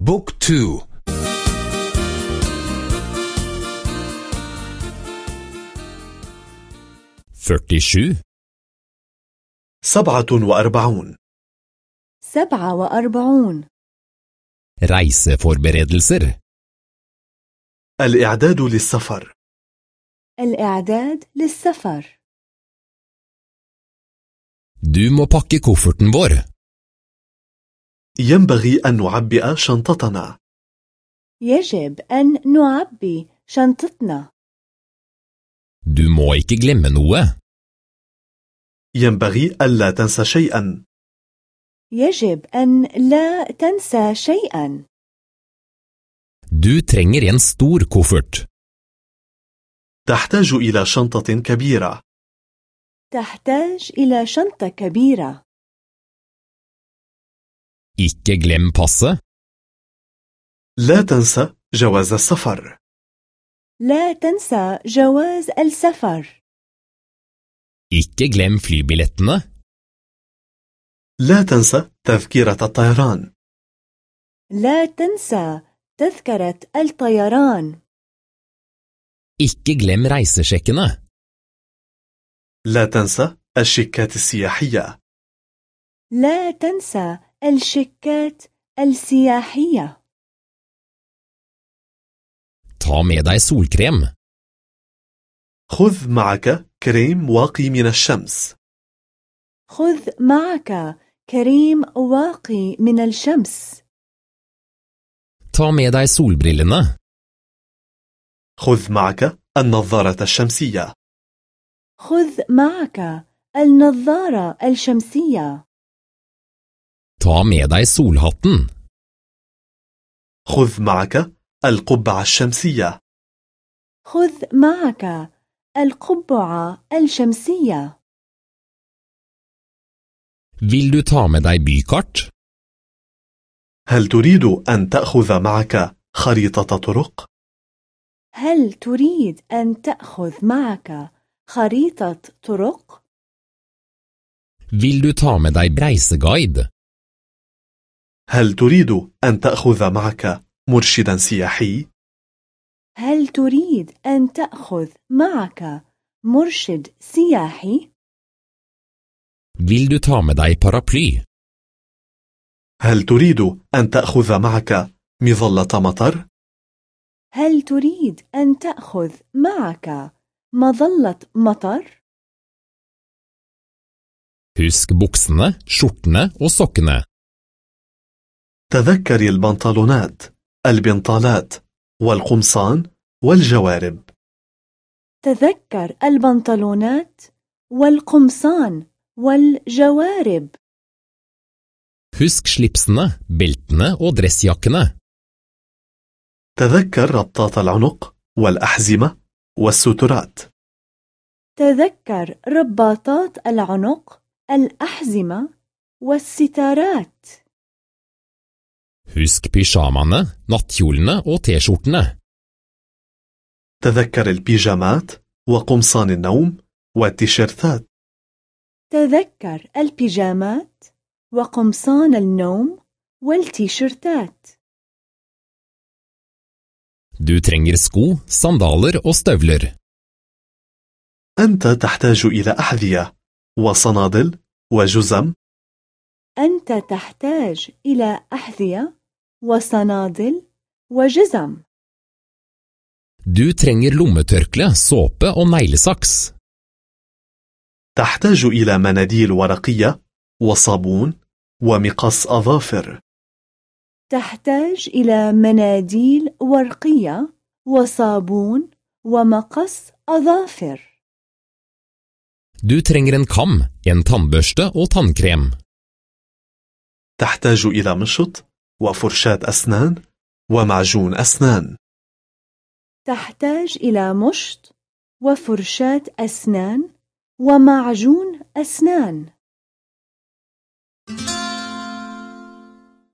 بوك تو. førtisju سبعة وأربعون. سبعة وأربعون. reiseforberedelser الإعداد للسفر. الإعداد للسفر. Du må pakke kofferten vår. ينبغي أن نعبئ شنطتنا. يجب أن نعبي شنطتنا. Du må ikke glemme noe. ينبغي ألا تنسى شيئا. يجب أن لا تنسى شيئا. Du trenger en stor koffert. تحتاج إلى شنطة كبيرة. تحتاج إلى شنطة كبيرة. Ikke glem passet. لا تنسى جواز السفر لا تنسى جواز السفر Ikke glem flybillettene. لا تنسى تذكرة الطيران لا تنسى تذكرة الطيران Ikke glem reisesjekkene. لا تنسى الشيكات السياحية لا تنسى الشيكات السياحية. Ta med deg solkrem. خذ معك كريم واقي من الشمس. خذ معك كريم واقي من الشمس. Ta med deg solbrillene. خذ معك النظارة الشمسية. خذ معك النظارة الشمسية. Ta med deg solhatten. خذ معك القبعة الشمسية خذ معك القبعة الشمسية Vil du ta med deg bykart? هل تريد أن تأخذ معك خريطة طرق؟ هل تريد أن تأخذ معك خريطة طرق؟ Vil du ta med deg reiseguide? هل تريد أن تأخذ معك مرشدا سياحي؟ هل تريد أن تأخذ معك مرشد سياحي؟ Vil du ta med deg paraply? هل تريد أن تأخذ معك مظلة مطر؟ هل تريد أن تأخذ معك مظلة مطر؟ Husk buksene, skjortene og sokkene. تذكري البنطلونات، البنطالات، والقمصان، والجوارب. تذكر البنطلونات والقمصان والجوارب Husk slipsene, beltene og dressjakkene. تذكر ربطات العنق، والأحزمة، والسترات. تذكر رباطات العنق الأحزمة والستارات Husk pysjamaene, nattkjolene og T-skjortene. تذكر البيجامات، وقمصان النوم، والتيشيرتات. تذكر البيجامات وقمصان النوم والتيشيرتات Du trenger sko, sandaler og støvler. أنت تحتاج إلى أحذية، وصنادل، وجزم. أنت تحتاج إلى أحذية وصنادل وجزم Du trenger lommetørkle, såpe og neglesaks. تحتاج إلى مناديل ورقية، وصابون، ومقص أظافر. تحتاج إلى مناديل ورقية وصابون ومقص أظافر Du trenger en kam, en tannbørste og tannkrem. تحتاج إلى مشط، وفرشاة أسنان، ومعجون أسنان. تحتاج إلى مشط وفرشاة أسنان ومعجون أسنان